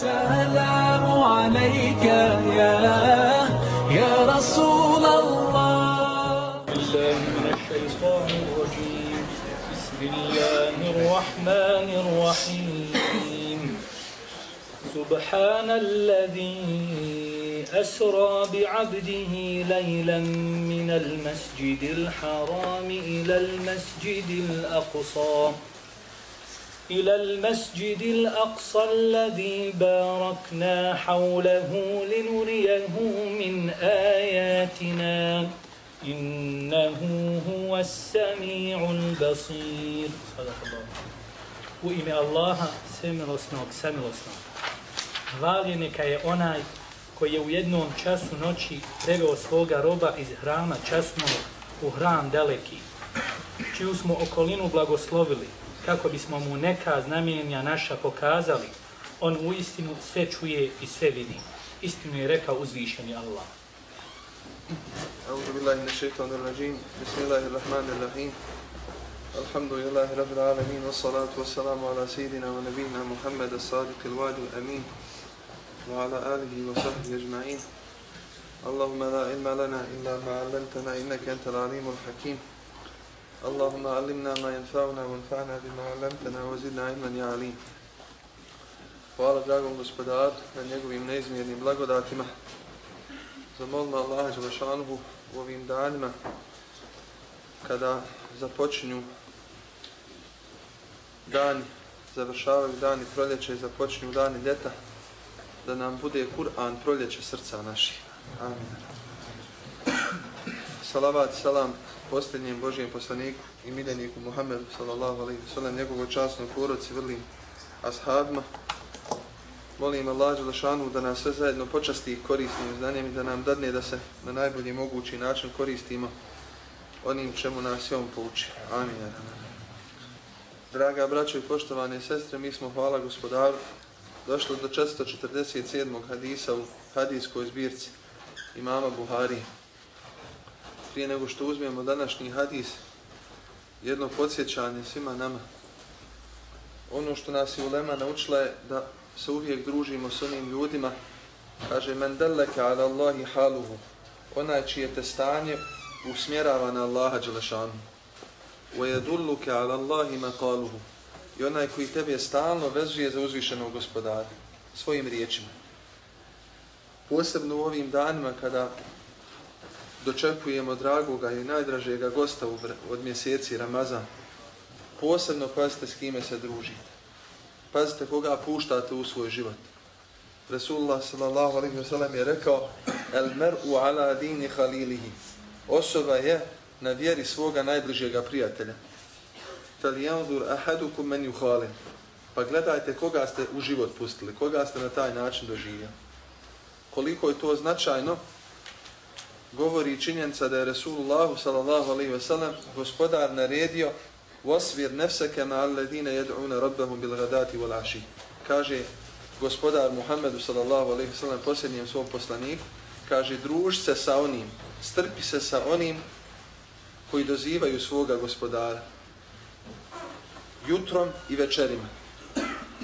السلام عليك يا يا رسول الله. بالله من الشيطان الرجيم. بسم الله الرحمن الرحيم. سبحان الذي أسرى بعبده ليلا من المسجد الحرام إلى المسجد الأقصى. إلى المسجد الأقصى الذي باركنا حوله لنريه من آياتنا إنه هو السميع البصير صدق الله U ime Allaha, svemilosnog, samilosnog. Hvalje neka je onaj koji je u jednom času noći preveo svoga roba iz hrama časnog u hram daleki, čiju smo okolinu blagoslovili, kako bismo mu neka znamenja naša pokazali, on u istinu sve čuje i sve vidi. Istinu je rekao uzvišeni Allah. أعوذ بالله من الشيطان الرجيم بسم الله الرحمن الرحيم الحمد لله رب العالمين والصلاة والسلام على سيدنا ونبينا محمد الصادق الوعد الأمين وعلى آله وصحبه أجمعين اللهم لا علم لنا إلا ما علمتنا إنك أنت العليم الحكيم اللهم علمنا ما ينفعنا وانفعنا بما علمتنا وزدنا علما يا عليم Hvala dragom gospodaru na njegovim neizmjernim blagodatima. Zamolimo Allaha Đelešanuhu u ovim danima kada započinju dani, završavaju dani proljeća i započinju dani ljeta, da nam bude Kur'an proljeće srca naših. Amin. Salavat, salam posljednjem Božijem poslaniku i miljeniku Muhammedu, sallallahu alaihi sallam, njegovoj časnoj poroci, vrlim ashabima. Molim Allah Đelešanu da nas sve zajedno počasti korisnim znanjem i da nam dadne da se na najbolji mogući način koristimo onim čemu nas je on pouči. Amin. Draga braćo i poštovane sestre, mi smo, hvala gospodaru, došli do 447. hadisa u hadijskoj zbirci imama Buhari. Prije nego što uzmemo današnji hadis, jedno podsjećanje svima nama. Ono što nas je ulema naučila je da se uvijek družimo s onim ljudima, kaže, men deleke ala Allahi haluhu, onaj čije te stanje usmjerava na Allaha Đelešanu. Wa yadulluka ala Allahi maqaluhu. I onaj koji tebe stalno vezuje za uzvišenog gospodara svojim riječima. Posebno u ovim danima kada dočekujemo dragoga i najdražega gosta od mjeseci Ramazan, posebno pazite s kime se družite. Pazite koga puštate u svoj život. Resulullah sallallahu alaihi wa sallam je rekao El mer'u ala dini halilihi. Osoba je na vjeri svoga najbližega prijatelja. Falijanzur ahadukum men yuhalin. Pa gledajte koga ste u život pustili, koga ste na taj način doživjeli. Koliko je to značajno, govori činjenica da je Resulullahu sallallahu alaihi ve sellem gospodar naredio Wasvir nefseke ma alladine yad'una rabbahum bil gadati wal ashi. Kaže gospodar Muhammedu sallallahu alejhi ve sellem posljednjem svom poslaniku, kaže druž se sa onim, strpi se sa onim koji dozivaju svoga gospodara jutrom i večerima.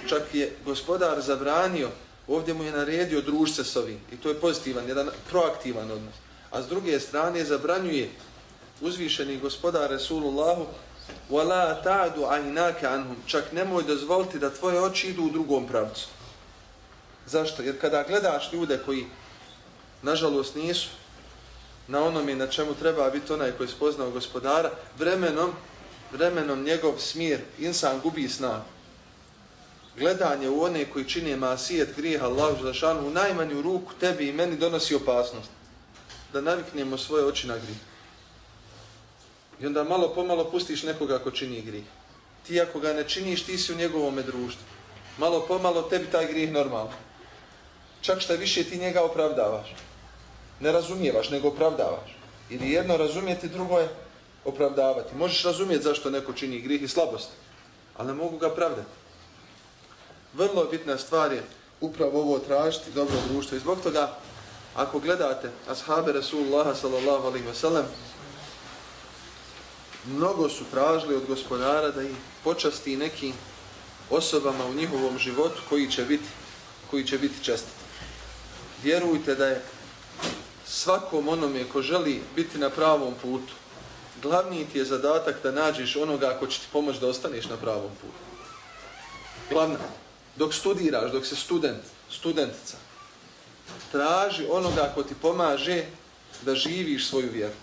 Čak je gospodar zabranio, ovdje mu je naredio druž se s ovim. I to je pozitivan, jedan proaktivan odnos A s druge strane zabranjuje uzvišeni gospodar Resulullahu وَلَا تَعْدُ عَيْنَاكَ عَنْهُمْ Čak nemoj dozvoliti da tvoje oči idu u drugom pravcu. Zašto? Jer kada gledaš ljude koji nažalost nisu na onome na čemu treba biti onaj koji je spoznao gospodara, vremenom, vremenom njegov smir, insan gubi sna. Gledanje u one koji čine masijet, grijeha, Allah, želešanu, u najmanju ruku tebi i meni donosi opasnost. Da naviknemo svoje oči na grih. I onda malo pomalo pustiš nekoga ko čini grih. Ti ako ga ne činiš, ti si u njegovom društvu. Malo pomalo tebi taj grih normalno. Čak šta više ti njega opravdavaš. Ne razumijevaš, nego opravdavaš. Ili jedno razumijeti, drugo je opravdavati. Možeš razumjeti zašto neko čini grih i slabost, ali ne mogu ga pravdati. Vrlo bitna stvar je upravo ovo tražiti dobro društvo. I zbog toga, ako gledate ashabe Rasulullah sallallahu alaihi wasallam, mnogo su tražili od gospodara da ih počasti nekim osobama u njihovom životu koji će biti koji će biti čestiti. Vjerujte da je svakom onome ko želi biti na pravom putu, glavni ti je zadatak da nađeš onoga ko će ti pomoći da ostaneš na pravom putu. Glavna, dok studiraš, dok se student, studentica, traži onoga ko ti pomaže da živiš svoju vjeru.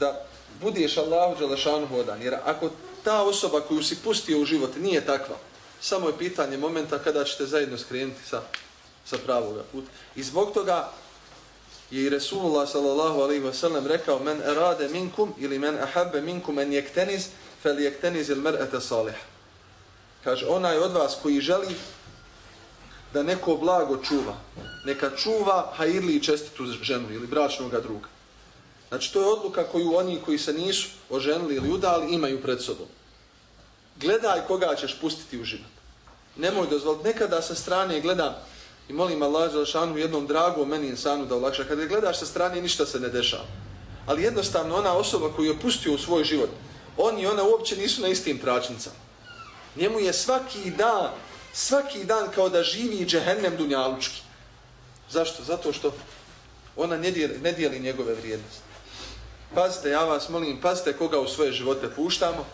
Da budeš Allahu Đalešanu hodan. Jer ako ta osoba koju si pustio u život nije takva, samo je pitanje momenta kada ćete zajedno skrenuti sa, sa pravoga puta. I zbog toga je i Resulullah sallallahu alaihi wa sallam rekao men erade minkum ili men ahabbe minkum en jekteniz fel jekteniz il mer'ete salih. Kaže, onaj od vas koji želi da neko blago čuva, neka čuva hajirli i čestitu ženu ili bračnog druga. Znači, to je odluka koju oni koji se nisu oženili ili udali imaju pred sobom. Gledaj koga ćeš pustiti u život. Nemoj dozvoliti. Nekada sa strane gledam i molim Allah Želšanu jednom dragom meni insanu da olakša. Kada gledaš sa strane, ništa se ne dešava. Ali jednostavno ona osoba koju je pustio u svoj život, on i ona uopće nisu na istim tračnicama. Njemu je svaki dan, svaki dan kao da živi džehennem dunjalučki. Zašto? Zato što ona ne dijeli, ne dijeli njegove vrijednosti. Pazite, ja vas molim, pazite koga u svoje živote puštamo,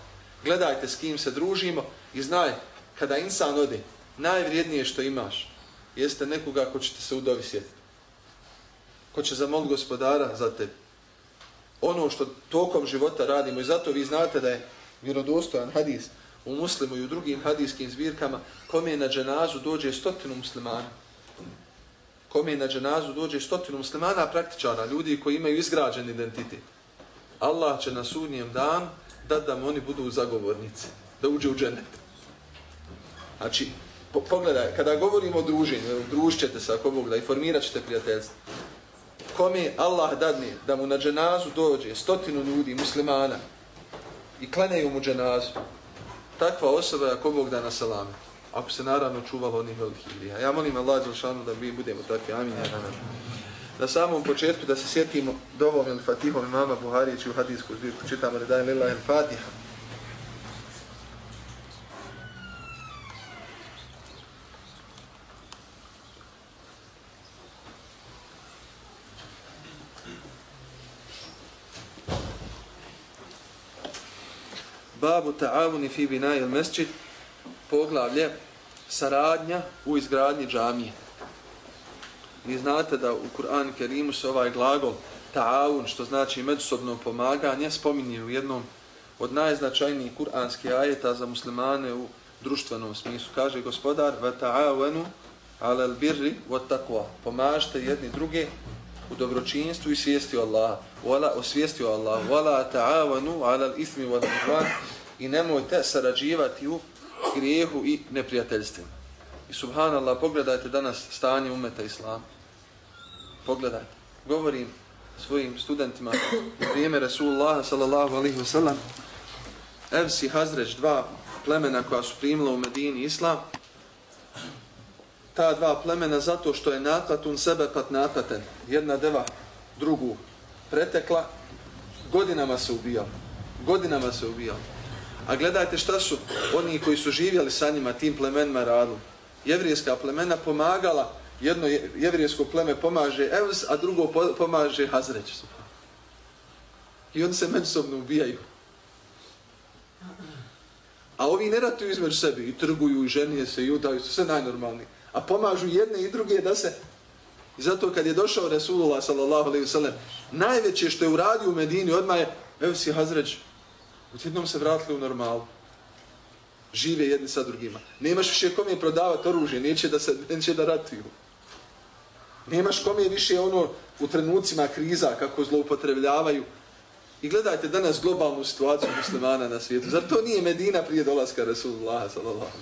gledajte s kim se družimo i znaj, kada insan ode, najvrijednije što imaš, jeste nekoga ko će te se udovisjeti. Ko će zamoliti gospodara za te. Ono što tokom života radimo i zato vi znate da je vjerodostojan hadis u muslimu i u drugim hadijskim zbirkama kome na dženazu dođe stotinu muslimana. Kome na dženazu dođe stotinu muslimana praktičara, ljudi koji imaju izgrađen identitet. Allah će na sudnjem dan da da oni budu zagovornici, da uđe u dženet. Znači, po, pogledaj, kada govorimo o druženju, družćete se ako Bog da i formirat ćete prijateljstvo. Kome Allah dadne da mu na dženazu dođe stotinu ljudi, muslimana, i klanjaju mu dženazu, takva osoba ako Bog da na salame. Ako se naravno čuvalo onih velikih ilija. Ja molim Allah Đelšanu da mi budemo takvi. Amin. Ja, na samom početku da se sjetimo dovom ili fatihom imama Buharijeći u hadijsku zbirku. Čitamo da dajem lila il fatiha. Babu ta'avuni fi binaj il mesčit, poglavlje, saradnja u izgradnji džamije. Vi znate da u Kur'an Kerimu se ovaj glagol ta'avun, što znači međusobno pomaganje, spominje u jednom od najznačajnijih kur'anskih ajeta za muslimane u društvenom smislu. Kaže gospodar, va ta'avanu ala birri wa taqwa. Pomažite jedni druge u dobročinstvu i svijesti Allaha. Wala o svijesti. Wala ta'avanu ala ismi wa udwan. I nemojte sarađivati u grijehu i neprijateljstvima. I subhanallah, pogledajte danas stanje umeta islama. Pogledajte. Govorim svojim studentima u vrijeme Rasulullah sallallahu alaihi wa sallam. Evsi Hazreć, dva plemena koja su primila u Medini islam. Ta dva plemena zato što je natlatun sebe pat natlaten. Jedna deva drugu pretekla. Godinama se ubijao. Godinama se ubijao. A gledajte šta su oni koji su živjeli sa njima, tim plemenima radili. Jevrijska plemena pomagala, jedno jevrijsko pleme pomaže Evs, a drugo pomaže Hazreć. I oni se međusobno ubijaju. A ovi ne ratuju između sebi i trguju i ženije se i udaju, su sve najnormalni. A pomažu jedne i druge da se... I zato kad je došao Resulullah sallallahu alaihi sallam, najveće što je uradio u Medini odmah je Evs i Hazreć Odjednom se vratili u normalu. Žive jedni sa drugima. Nemaš više kome prodavati oružje, neće da, se, neće da ratuju. Nemaš kome više ono u trenucima kriza kako zloupotrebljavaju. I gledajte danas globalnu situaciju muslimana na svijetu. Zar to nije Medina prije dolaska Rasulullah sallallahu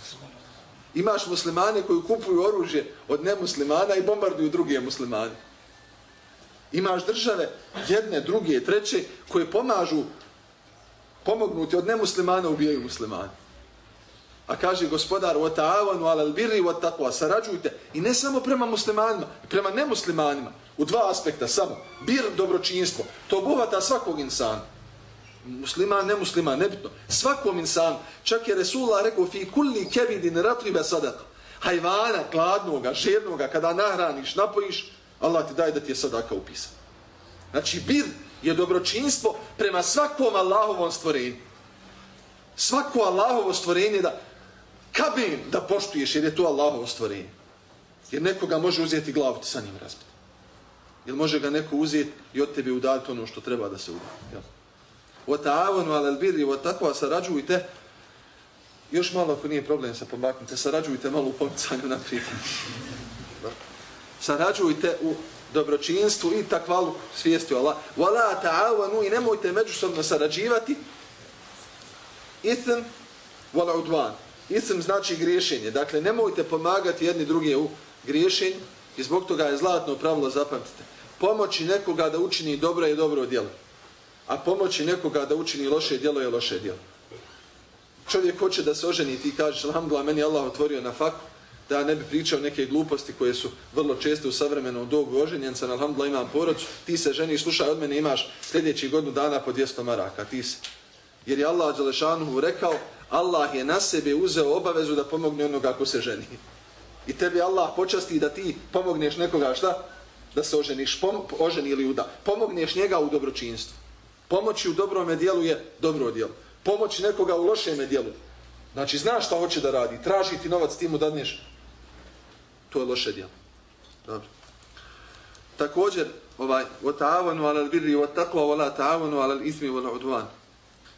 Imaš muslimane koji kupuju oružje od nemuslimana i bombarduju druge muslimane. Imaš države, jedne, druge, treće, koje pomažu pomognuti od nemuslimana ubijaju muslimani. A kaže gospodar وَتَعَوَنُوا عَلَى الْبِرِّ birri sarađujte i ne samo prema muslimanima, prema nemuslimanima u dva aspekta samo. Bir dobročinstvo, to obuhvata svakog insana. Musliman, nemusliman, nebitno. Svakom insanu. Čak je Resulullah rekao fi kulli kebidin ratribe sadaka. hajvana, gladnoga, žernoga, kada nahraniš, napojiš, Allah ti daje da ti je sadaka upisan. Znači, bir je dobročinstvo prema svakom Allahovom stvorenju. Svako Allahovo stvorenje da kabin da poštuješ jer je to Allahovo stvorenje. Jer nekoga može uzeti glavu ti sa njim razbiti. Jer može ga neko uzeti i od tebe udati ono što treba da se udati. O ta'avonu alel birri, o takva sarađujte, još malo ako nije problem sa pomaknite, sarađujte malo u pomicanju naprijed. Sarađujte u dobročinstvu i takvalu svijesti Allah. Wala ta'awanu i nemojte međusobno sarađivati. Ithm, wal udvan. Ithm znači griješenje. Dakle, nemojte pomagati jedni drugi u griješenju i zbog toga je zlatno pravilo, zapamtite. Pomoći nekoga da učini dobro je dobro djelo. A pomoći nekoga da učini loše djelo je loše djelo. Čovjek hoće da se oženi i ti kažeš, alhamdulillah, meni Allah otvorio na faku, da ne bi pričao neke gluposti koje su vrlo česte u savremenom dobu oženjen sam, alhamdulillah, imam porodcu, ti se ženi, slušaj, od mene imaš sljedeći godinu dana po 200 maraka, ti se. Jer je Allah Đalešanuhu rekao, Allah je na sebe uzeo obavezu da pomogne onoga ko se ženi. I tebi Allah počasti da ti pomogneš nekoga šta? Da se oženiš, pom oženi ili uda. Pomogneš njega u dobročinstvu. Pomoći u dobrom dijelu je dobro dijelo. Pomoći nekoga u lošem dijelu. Znači, znaš šta hoće da radi. Traži ti novac, ti mu dadneš. To je loše djelo. Dobro. Također, ovaj, وَتَعَوَنُوا عَلَى alal birri, وَلَا تَعَوَنُوا عَلَى la وَلَعُدْوَانِ alal.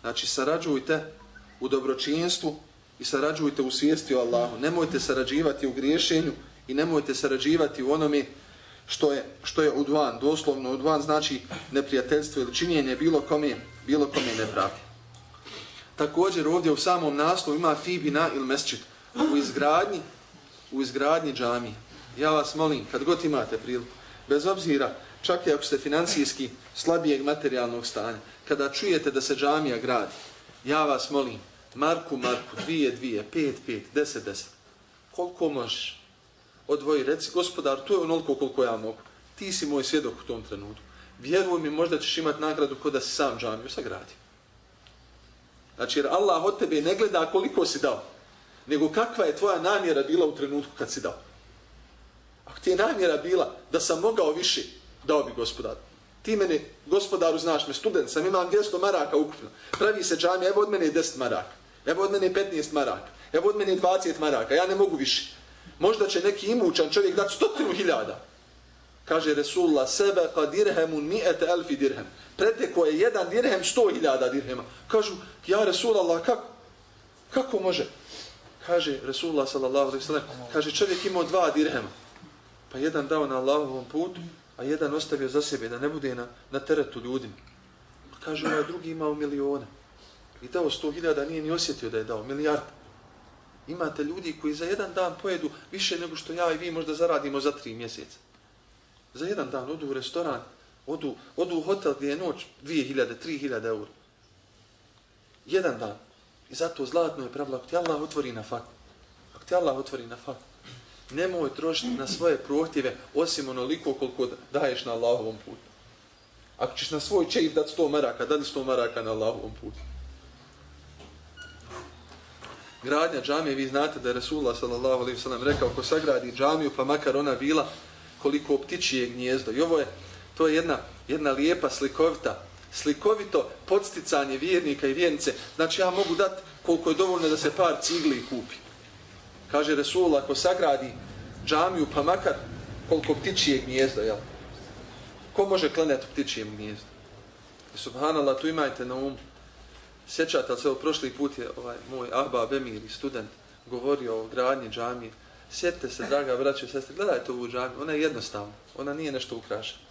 Znači, sarađujte u dobročinstvu i sarađujte u svijesti o Allahu. Nemojte sarađivati u griješenju i nemojte sarađivati u onome što je, što je udvan. Doslovno udvan znači neprijateljstvo ili činjenje bilo kome, bilo kome nepravdi. Također ovdje u samom naslovu ima Fibina ili Mesčit u izgradnji, u izgradnji džamije. Ja vas molim, kad god imate priliku, bez obzira, čak i ako ste financijski slabijeg materijalnog stanja, kada čujete da se džamija gradi, ja vas molim, Marku, Marku, dvije, dvije, pet, pet, deset, deset. Koliko možeš? Odvoji, reci, gospodar, to je onoliko koliko ja mogu. Ti si moj svjedok u tom trenutku. Vjeruj mi, možda ćeš imati nagradu kod da si sam džamiju sagradi. Znači, jer Allah od tebe ne gleda koliko si dao, nego kakva je tvoja namjera bila u trenutku kad si dao. Ako ti je namjera bila da sam mogao više, dao bi gospodar. Ti mene, gospodaru, znaš me, student sam, imam 200 maraka ukupno. Pravi se džami, evo od mene 10 maraka. Evo od mene 15 maraka. Evo od mene 20 maraka. Ja ne mogu više. Možda će neki imućan čovjek dati stotinu hiljada. Kaže Resulullah, sebe ka dirhemun mi'ete elfi dirhem. Preteko je jedan dirhem sto hiljada dirhema. Kažu, ja Resulullah, kako? Kako može? Kaže Resulullah sallallahu alaihi sallam, kaže čovjek imao dva dirhema. Pa jedan dao na Allahovom putu, a jedan ostavio za sebe da ne bude na, na teretu ljudima. Pa kaže, ovaj drugi imao miliona. i dao sto hiljada, nije ni osjetio da je dao milijard. Imate ljudi koji za jedan dan pojedu više nego što ja i vi možda zaradimo za tri mjeseca. Za jedan dan odu u restoran, odu, odu u hotel gdje je noć dvije hiljade, tri hiljade eur. Jedan dan. I zato zlatno je pravilo, ako ti Allah otvori na fakt, ako ti Allah otvori na fakt, nemoj trošiti na svoje prohtjeve osim onoliko koliko daješ na Allahovom putu. Ako ćeš na svoj čeif dati sto maraka, dadi sto maraka na Allahovom putu gradnja džamije, vi znate da je Resulullah s.a.v. rekao ko sagradi džamiju, pa makar ona bila koliko ptičije gnjezdo. I ovo je, to je jedna, jedna lijepa slikovita, slikovito podsticanje vjernika i vjernice. Znači ja mogu dati koliko je dovoljno da se par cigli kupi. Kaže Resul, ako sagradi džamiju, pa makar koliko ptičije gnjezdo, jel? Ko može klanjati ptičijem gnjezdo? I subhanallah, tu imajte na umu Sjećate ali se, u prošli put je ovaj, moj Ahba Bemir, student, govorio o gradnji džamije. Sjetite se, draga braćo i sestre, gledajte ovu džamiju, ona je jednostavna, ona nije nešto ukrašena.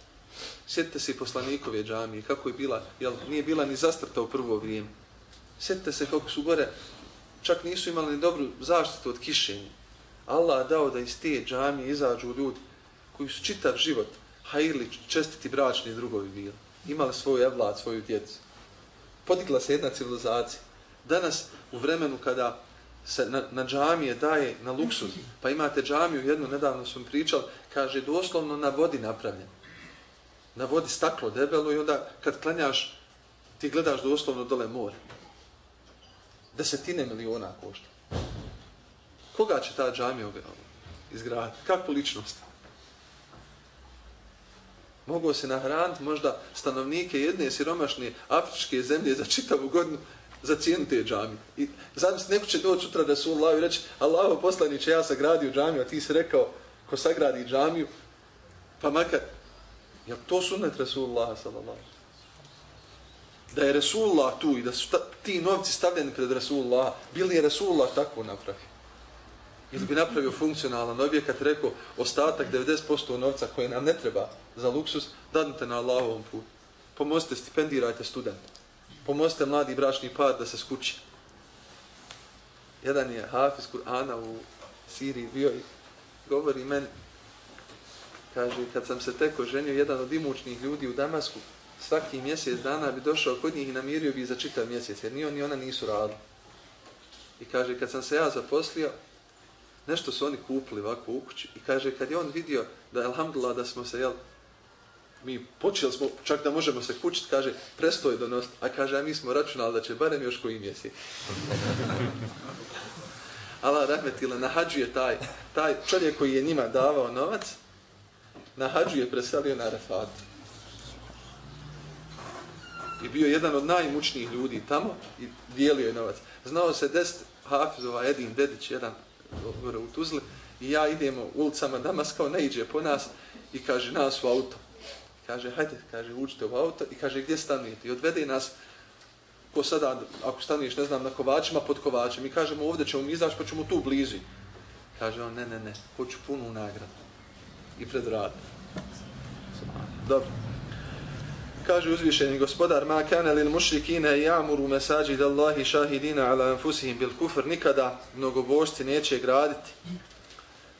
Sjetite se poslanikove džamije, kako je bila, jel, nije bila ni zastrta u prvo vrijeme. Sjetite se kako su gore, čak nisu imali ni dobru zaštitu od kišenja. Allah dao da iz te džamije izađu ljudi koji su čitav život hajili čestiti bračni drugovi bili. Imali svoju evlad, svoju djecu podigla se jedna civilizacija. Danas, u vremenu kada se na, na džamije daje na luksuz, pa imate džamiju, jednu nedavno sam pričal, kaže doslovno na vodi napravljen. Na vodi staklo debelo i onda kad klanjaš, ti gledaš doslovno dole more. Desetine miliona košta. Koga će ta džamija izgraditi? Kakvu ličnost? Mogu se nahraniti možda stanovnike jedne siromašne afričke zemlje za čitavu godinu za cijenu te džamije. I zamisli, neko će doći sutra da su Allah i reći Allaho poslaniće, ja sagradio džamiju, a ti si rekao ko sagradi džamiju, pa makar, ja, to sunet Rasulullah sallallahu da je Rasulullah tu i da su ta, ti novci stavljeni pred Rasulullah, bili je Rasulullah tako napravio. Ili bi napravio funkcionalan objekat, rekao, ostatak 90% novca koje nam ne treba za luksus, dadnite na Allahovom putu. Pomozite, stipendirajte studenta. Pomozite mladi bračni par da se skući. Jedan je Hafiz Kur'ana u Siriji bio i govori meni, kaže, kad sam se teko ženio, jedan od imućnih ljudi u Damasku, svaki mjesec dana bi došao kod njih i namirio bi za čitav mjesec, jer ni on ni ona nisu radili. I kaže, kad sam se ja zaposlio, nešto su oni kupili ovako u kući. I kaže kad je on vidio da je alhamdulillah da smo se jel mi počeli smo čak da možemo se kućiti kaže prestoje donost a kaže a mi smo računali da će barem još koji mjesec. Allah rahmetila nahađuje taj taj čovjek koji je njima davao novac na hađu je preselio na Rafat i bio jedan od najmučnijih ljudi tamo i dijelio je novac znao se deset Hafizova Edin Dedić jedan gore u Tuzli i ja idemo ulicama Damaska, on ne iđe po nas i kaže nas u auto. Kaže, hajde, kaže, uđite u auto i kaže, gdje stanujete? I odvede nas, ko sada, ako stanuješ, ne znam, na kovačima, pod kovačima. I kažemo, ovdje ćemo mi izaći, pa ćemo tu blizu. Kaže on, ne, ne, ne, hoću punu nagradu. I pred rad. Dobro. Kaže uzvišeni gospodar, ma kana lil mušrikina ya'muru masajid Allahi šahidina ala anfusihim bil kufr nikada mnogobožci neće graditi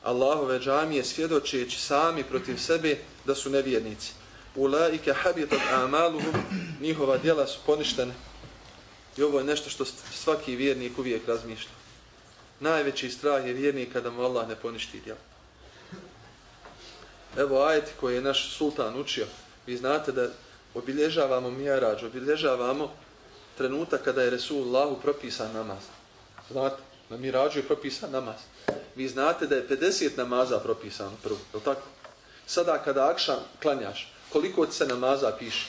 Allahove džamije svjedočeći sami protiv sebe da su nevjernici. Ulaike habitat amaluhum, njihova djela su poništene. I ovo je nešto što svaki vjernik uvijek razmišlja. Najveći strah je vjernik kada mu Allah ne poništi djela. Evo ajet koji je naš sultan učio. Vi znate da obilježavamo mjerađ, obilježavamo trenutak kada je Resulullahu propisan namaz. Znate, na mirađu je propisan namaz. Vi znate da je 50 namaza propisano prvo, je tako? Sada kada akšan klanjaš, koliko ti se namaza piše?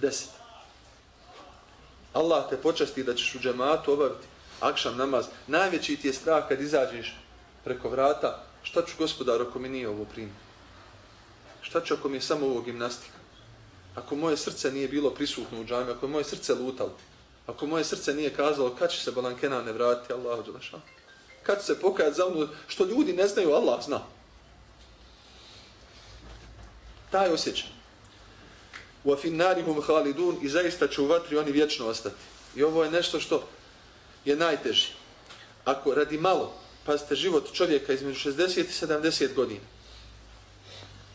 10. Allah te počasti da ćeš u džematu obaviti akšan namaz. Najveći ti je strah kad izađeš preko vrata, šta ću gospodar ako mi nije ovo primio? Šta ću ako mi je samo ovo gimnastika? ako moje srce nije bilo prisutno u džami, ako moje srce lutalo, ako moje srce nije kazalo kad će se balankena ne vratiti, Allahu dželaša. Kad će se pokajati za ono što ljudi ne znaju, Allah zna. Taj osjećaj. U afinnarihum halidun i zaista će u vatri oni vječno ostati. I ovo je nešto što je najteži. Ako radi malo, pazite život čovjeka između 60 i 70 godina,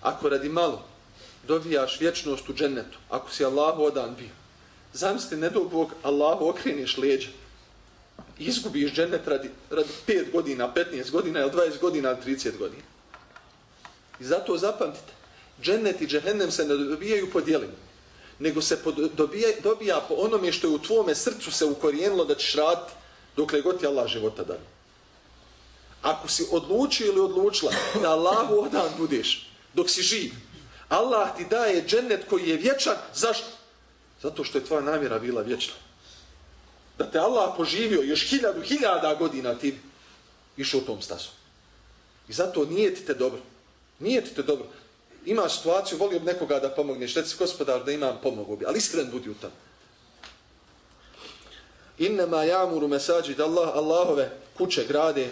ako radi malo, dobijaš vječnost u džennetu, ako si Allahu odan bio. Zamisli, ne do Bog, Allahu okreniš leđa. Izgubiš džennet radi, radi 5 godina, 15 godina, ili 20 godina, ili 30 godina. I zato zapamtite, džennet i džehennem se ne dobijaju po dijelima, nego se dobija, dobija po onome što je u tvome srcu se ukorijenilo da ćeš raditi dokle god ti Allah života dali. Ako si odlučio ili odlučila da Allahu odan budeš dok si živ, Allah ti daje džennet koji je vječan. Zašto? Zato što je tvoja namjera bila vječna. Da te Allah poživio još hiljadu, hiljada godina ti išao u tom stasu. I zato nije ti te dobro. Nije ti te dobro. Ima situaciju, volio bi nekoga da pomogneš. Reci gospodar da imam pomogu bi. Ali iskren budi u tom. Innama jamuru mesađi da Allah, Allahove kuće grade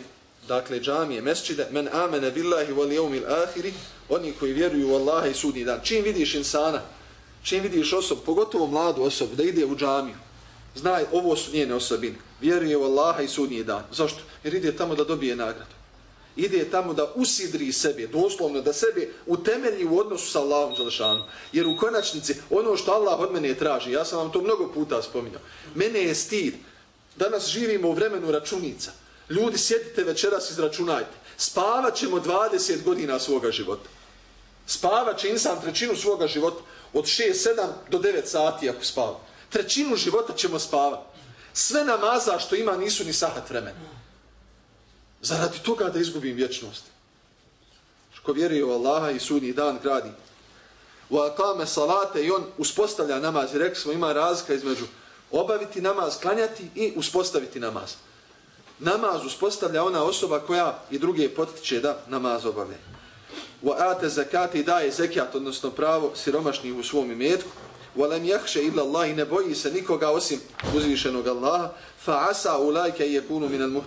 dakle džamije, mesčide, men amene billahi wal yawmil ahiri, oni koji vjeruju u Allaha i sudnji dan. Čim vidiš insana, čim vidiš osobu, pogotovo mladu osobu, da ide u džamiju, znaj, ovo su njene osobine. Vjeruje u Allaha i sudnji dan. Zašto? Jer ide tamo da dobije nagradu. Ide tamo da usidri sebe, doslovno da sebe utemelji u odnosu sa Allahom Đalšanom. Jer u konačnici, ono što Allah od mene traži, ja sam vam to mnogo puta spominjao, mene je stid. Danas živimo u vremenu računica. Ljudi, sjedite večeras, izračunajte. Spavat ćemo 20 godina svoga života. Spavat će insan trećinu svoga života od 6, 7 do 9 sati ako spava. Trećinu života ćemo spavati. Sve namaza što ima nisu ni sahat vremena. Zaradi toga da izgubim vječnost. Ko vjeruje u Allaha i sudnji dan gradi. U akame salate i on uspostavlja namaz. Rekli smo ima razlika između obaviti namaz, klanjati i uspostaviti namaz. Namaz uspostavlja ona osoba koja i druge potiče da namaz obavlja. Wa ate zakati daje zekijat, odnosno pravo siromašnih u svom imetku. Wa lam yakhsha illa Allah ne boji se nikoga osim uzvišenog Allaha. Fa asa u lajke min jekunu minal.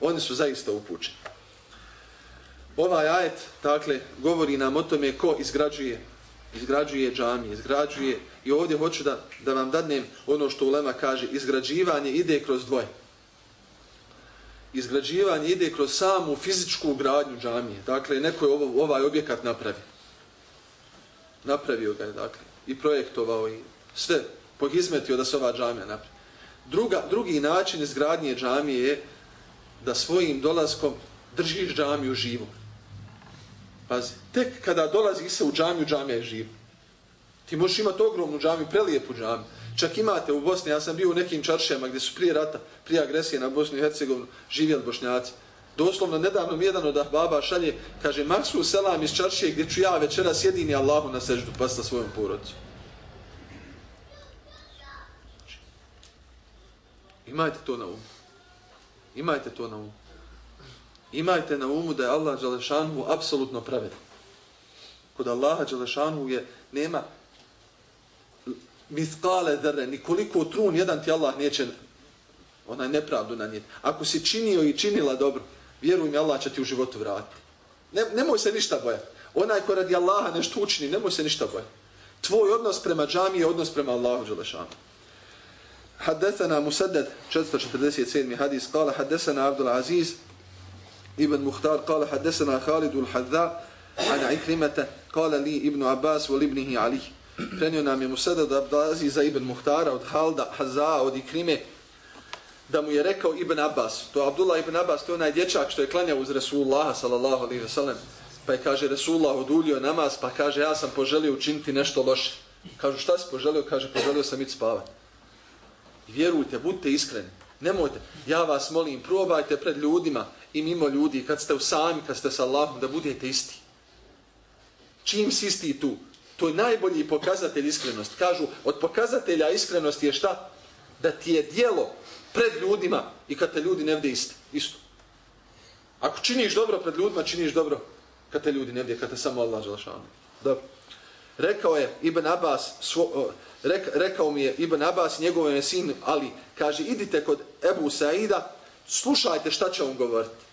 Oni su zaista upućeni. Ovaj ajet, dakle, govori nam o tome ko izgrađuje izgrađuje džamije, izgrađuje i ovdje hoću da, da vam dadnem ono što Ulema kaže, izgrađivanje ide kroz dvoje. Izgrađivanje ide kroz samu fizičku gradnju džamije. Dakle, neko je ovo, ovaj objekat napravio. Napravio ga je, dakle, i projektovao i sve pohizmetio da se ova džamija napravi. Druga, drugi način izgradnje džamije je da svojim dolaskom držiš džamiju živom. Pazi, tek kada dolazi se u džamiju, džamija je živa. Ti možeš imati ogromnu džamiju, prelijepu džamiju. Čak imate u Bosni, ja sam bio u nekim čaršijama gdje su prije rata, prije agresije na Bosnu i Hercegovinu, živjeli bošnjaci. Doslovno, nedavno mi jedan od baba šalje, kaže, Maksu selam iz čaršije gdje ću ja večeras jedini Allahu na seždu, pa sa svojom porodicom. Imajte to na umu. Imajte to na umu imajte na umu da je Allah Đalešanhu apsolutno pravedan. Kod Allaha Đalešanhu je, nema miskale dhere, nikoliko trun jedan ti Allah neće onaj nepravdu na njeti. Ako si činio i činila dobro, vjeruj mi, Allah će ti u životu vratiti. Ne, nemoj se ništa bojati. Onaj ko radi Allaha nešto učini, nemoj se ništa bojati. Tvoj odnos prema džami je odnos prema Allahu Đalešanu. حدثنا مسدد 447 حديث قال حدثنا عبد العزيز ابن مختار قال حدثنا خالد الحذاء عن عكرمة قال لي ابن عباس ولابنه علي prenio nam je Musadad Abdazi za Ibn Muhtara od Halda Haza, od Ikrime da mu je rekao Ibn Abbas. To je Abdullah Ibn Abbas to je onaj dječak što je klanjao uz Resulullaha sallallahu alaihi ve sellem pa je kaže Resulullah odulio namaz pa kaže ja sam poželio učiniti nešto loše. Kažu šta si poželio? Kaže poželio sam ići spavati vjerujte budite iskreni. Nemojte. Ja vas molim probajte pred ljudima i mimo ljudi, kad ste u sami, kad ste sa Allahom, da budete isti. Čim si isti tu? To je najbolji pokazatelj iskrenosti. Kažu, od pokazatelja iskrenosti je šta? Da ti je dijelo pred ljudima i kad te ljudi ne vide isto. Isto. Ako činiš dobro pred ljudima, činiš dobro kad te ljudi ne vide, kad te samo Allah želešavno. Dobro. Rekao je Ibn Abbas, svo, reka, rekao mi je Ibn Abbas, njegov je sin Ali, kaže, idite kod Ebu Saida, slušajte šta će on govoriti.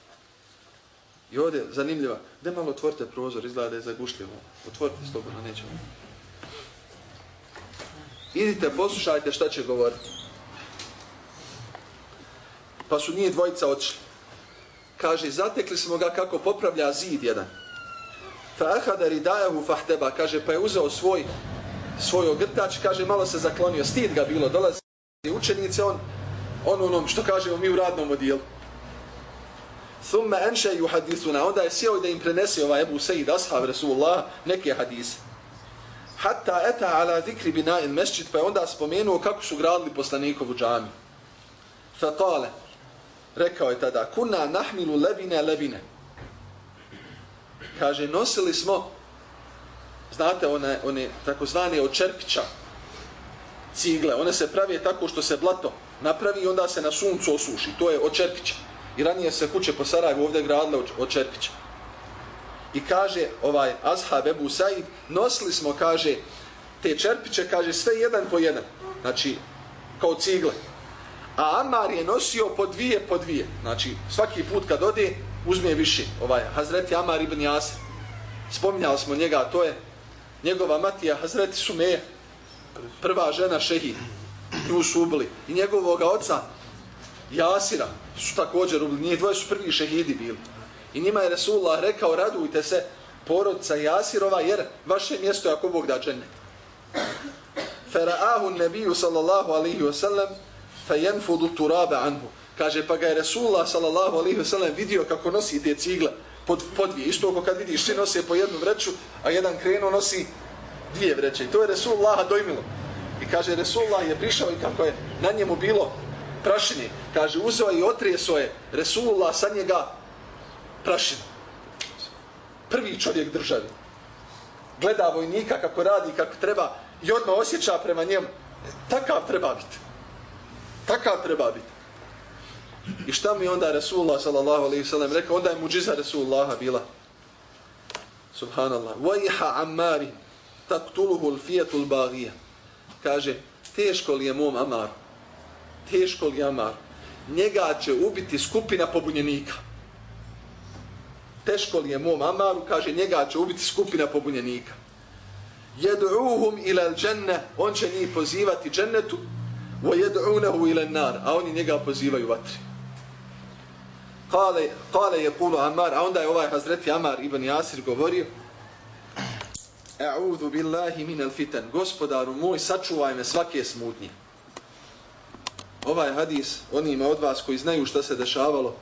I ovdje, zanimljiva, gdje malo otvorite prozor, izgleda da je zagušljivo. Otvorite slobodno, nećemo. Idite, poslušajte šta će govoriti. Pa su nije dvojica otišli. Kaže, zatekli smo ga kako popravlja zid jedan. Fahada ridajahu fahteba, kaže, pa je uzeo svoj, svoj ogrtač, kaže, malo se zaklonio, stid ga bilo, dolazi učenice, on, on onom, što kažemo mi u radnom odijelu. Thumma anša yuhadithuna, onda je sjeo da im prenese ovaj Ebu Sejid, ashab Rasulullah, neke hadise. Hatta eta ala zikri bina in mesčit, pa je onda spomenuo kako su gradili poslanikovu džami. Fa kale, rekao je tada, kuna nahmilu lebine lebine. Kaže, nosili smo, znate, one, one takozvane od čerpića, cigle, one se pravi tako što se blato napravi i onda se na suncu osuši. To je od čerpića. I ranije se kuće po Sarajevu ovdje gradile od, Čerpića. I kaže ovaj Azhab Ebu Said, nosili smo, kaže, te Čerpiće, kaže, sve jedan po jedan. Znači, kao cigle. A Amar je nosio po dvije po dvije. Znači, svaki put kad ode, uzme više. Ovaj, Hazreti Amar ibn Jasir. Spominjali smo njega, to je njegova matija, Hazreti Sumeja, Prva žena šehid. Nju su ubili. I njegovog oca, Jasira su također ubili. njih dvoje su prvi šehidi bili. I njima je Resulullah rekao, radujte se porodca Jasirova, jer vaše mjesto je ako Bog da džene. Fera'ahu nebiju sallallahu alihi wasallam fejenfudu turabe anhu. Kaže, pa ga je Resulullah sallallahu alihi wasallam vidio kako nosi te cigle pod, pod dvije. Isto ako kad vidiš, svi nose po jednu vreću, a jedan krenu nosi dvije vreće. I to je Resulullah dojmilo. I kaže, Resulullah je prišao i kako je na njemu bilo prašine. Kaže, uzeo i otrijeso je Resulullah sa njega prašinu. Prvi čovjek državi. Gleda vojnika kako radi, kako treba i odmah osjeća prema njemu. E, takav treba biti. Takav treba biti. I šta mi onda Resulullah sallallahu alaihi sallam rekao? Onda je muđiza Resulullaha bila. Subhanallah. Vajha ammari taktuluhu l-fijetu l-bagija. Kaže, teško li je mom Amaru? Teško jamar. Njega će ubiti skupina pobunjenika. Teško li je mom Amaru? Kaže, njega će ubiti skupina pobunjenika. Jed'uhum ila l-đenne, on će njih pozivati džennetu, wa jed'unehu ila nar, a oni njega pozivaju vatri. Kale, kale je kulu Amar, a onda je ovaj Hazreti Amar ibn Jasir govorio, A'udhu billahi min al-fitan. Gospodaru moj, sačuvaj me svake smutnje. Ovaj hadis, onima od vas koji znaju šta se dešavalo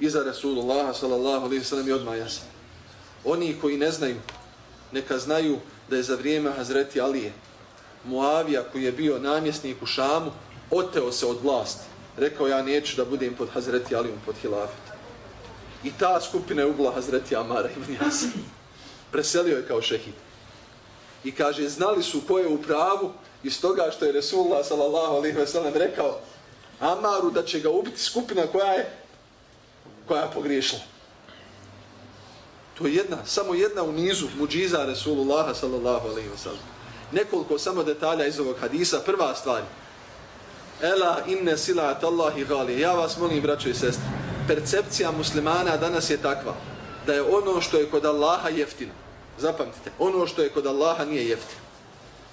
iza Rasulullah sallallahu alaihi sallam i odmah jasan. Oni koji ne znaju, neka znaju da je za vrijeme Hazreti Alije Muavija koji je bio namjesnik u Šamu, oteo se od vlasti. Rekao ja neću da budem pod Hazreti Alijom, pod Hilafet. I ta skupina je ubila Hazreti Amara ibn Jasan. Preselio je kao šehid i kaže znali su ko je u pravu iz toga što je Resulullah sallallahu alaihi ve sellem rekao Amaru da će ga ubiti skupina koja je koja je pogriješila. To je jedna, samo jedna u nizu muđiza Resulullah sallallahu alaihi ve sellem. Nekoliko samo detalja iz ovog hadisa. Prva stvar. Ela inne silat Allahi gali. Ja vas molim, braćo i sestri. Percepcija muslimana danas je takva da je ono što je kod Allaha jeftino Zapamtite, ono što je kod Allaha nije jeftino.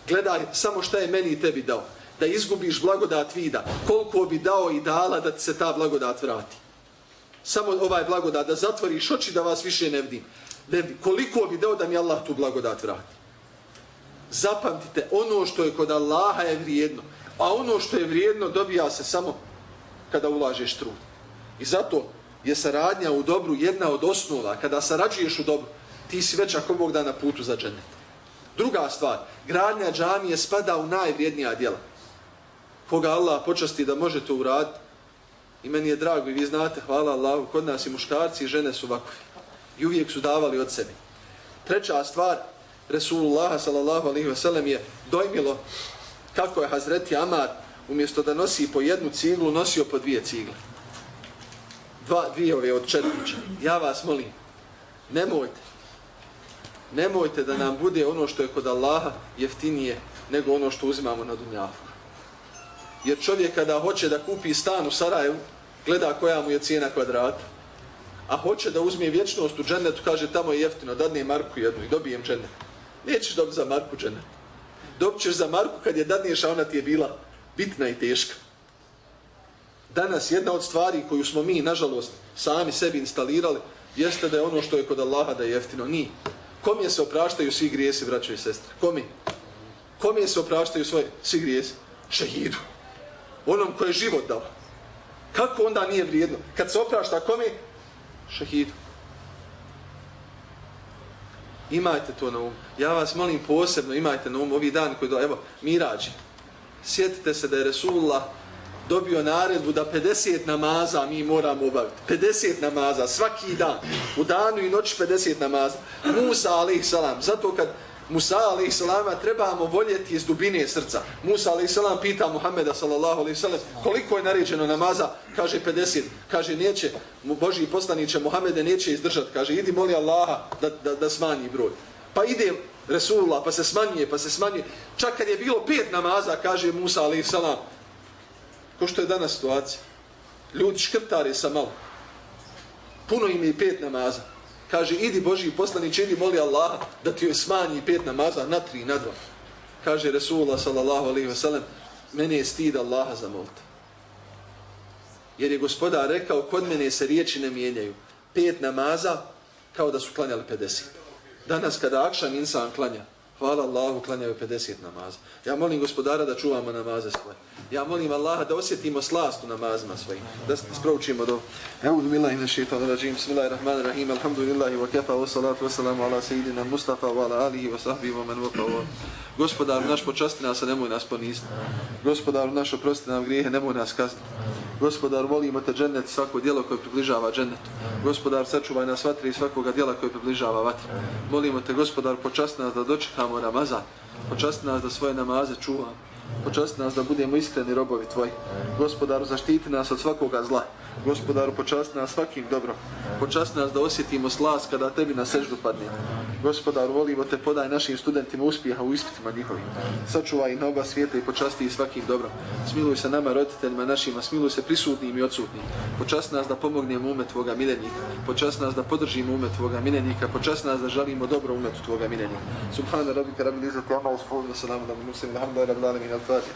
Gledaj samo šta je meni i tebi dao. Da izgubiš blagodat vida, koliko bi dao i dala da ti se ta blagodat vrati. Samo ovaj blagodat, da zatvoriš oči da vas više ne vidim. Ne. Koliko bi dao da mi Allah tu blagodat vrati. Zapamtite, ono što je kod Allaha je vrijedno. A ono što je vrijedno dobija se samo kada ulažeš trud. I zato je saradnja u dobru jedna od osnova. Kada sarađuješ u dobru, ti si već ako Bog da na putu za džennet. Druga stvar, gradnja džamije spada u najvrijednija djela. Koga Allah počasti da može to uraditi, i meni je drago i vi znate, hvala Allahu, kod nas i muškarci i žene su ovakvi. I uvijek su davali od sebi. Treća stvar, Resulullah sallallahu alaihi wasallam je dojmilo kako je Hazreti Amar umjesto da nosi po jednu ciglu, nosio po dvije cigle. Dva, dvije ove od četniča. Ja vas molim, nemojte, nemojte da nam bude ono što je kod Allaha jeftinije nego ono što uzimamo na dunjavu. Jer čovjek kada hoće da kupi stan u Sarajevu, gleda koja mu je cijena kvadrata. A hoće da uzme vječnost u džennetu, kaže tamo je jeftino, dadne Marku jednu i dobijem džennet. Nećeš dobiti za Marku džennet. Dobit za Marku kad je dadneš, a ona ti je bila bitna i teška. Danas jedna od stvari koju smo mi, nažalost, sami sebi instalirali, jeste da je ono što je kod Allaha da je jeftino. Nije. Kom je se opraštaju svi grijesi, braćo i sestre? Komi? Kom je se opraštaju svoje, svi grijesi? Šehidu. Onom koji je život dao. Kako onda nije vrijedno? Kad se oprašta, kom je? Šehidu. Imajte to na umu. Ja vas molim posebno, imajte na umu ovi dan koji do... Evo, mirađi. Sjetite se da je Resulullah dobio naredbu da 50 namaza mi moramo obaviti. 50 namaza svaki dan. U danu i noći 50 namaza. Musa alaih salam. Zato kad Musa alaih salama trebamo voljeti iz dubine srca. Musa alaih salam pita Muhammeda sallallahu alaih salam koliko je naređeno namaza? Kaže 50. Kaže neće, Boži poslaniće Muhammede neće izdržati. Kaže idi moli Allaha da, da, da smanji broj. Pa ide Resulullah pa se smanjuje, pa se smanjuje. Čak kad je bilo pet namaza, kaže Musa alaih salam, Ko što je danas situacija. Ljudi škrtari sa malo. Puno im je pet namaza. Kaže, idi Boži poslanić, idi moli Allaha da ti joj smanji pet namaza na tri, na dva. Kaže Resulullah sallallahu alaihi wa sallam, mene je stid Allaha za molite. Jer je gospodar rekao, kod mene se riječi ne mijenjaju. Pet namaza kao da su klanjali 50. Danas kada akšan insan klanja, hvala Allahu, klanjaju 50 namaza. Ja molim gospodara da čuvamo namaze svoje. Ja molim Allaha da osjetimo slast u namazima svojim. Da sproučimo do... Eudu billahi min shaitan rajim. Bismillahirrahmanirrahim. Alhamdulillahi wa kafa wa salatu wa salamu ala sejidina Mustafa wa ala alihi wa sahbihi wa man wafa Gospodar naš počasti nas, a nemoj nas poniziti. Gospodar naš oprosti nam grijehe, nemoj nas kazniti. Gospodar, volimo te džennet svako djelo koje približava džennetu. Gospodar, sačuvaj nas vatri i svakoga djela koje približava vatri. Molimo te, gospodar, počasti nas da dočekamo Ramazan. Počasti nas da svoje namaze čuvamo. Počasti nas da budemo iskreni robovi tvoji. Gospodaru, zaštiti nas od svakoga zla. Gospodaru, počasti nas svakim dobro. Počasti nas da osjetimo slas kada tebi na seždu padne. Gospodaru, volimo te, podaj našim studentima uspjeha u ispitima njihovim. Sačuvaj ih na oba svijeta i počasti ih svakim dobrom. Smiluj se nama, roditeljima našima, smiluj se prisutnim i odsutnim. Počasti nas da pomognemo umet Tvoga miljenika. Počasti nas da podržimo umet Tvoga miljenika. Počasti nas da žalimo dobro umetu Tvoga miljenika. Subhana rabbika rabbil izzati amma yasifun wa salamun alal mursalin alhamdulillahi rabbil alamin al-fatiha.